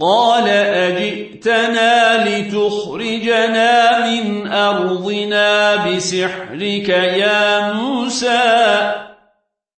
قال أجئتنا لتخرجنا من أرضنا بسحرك يا موسى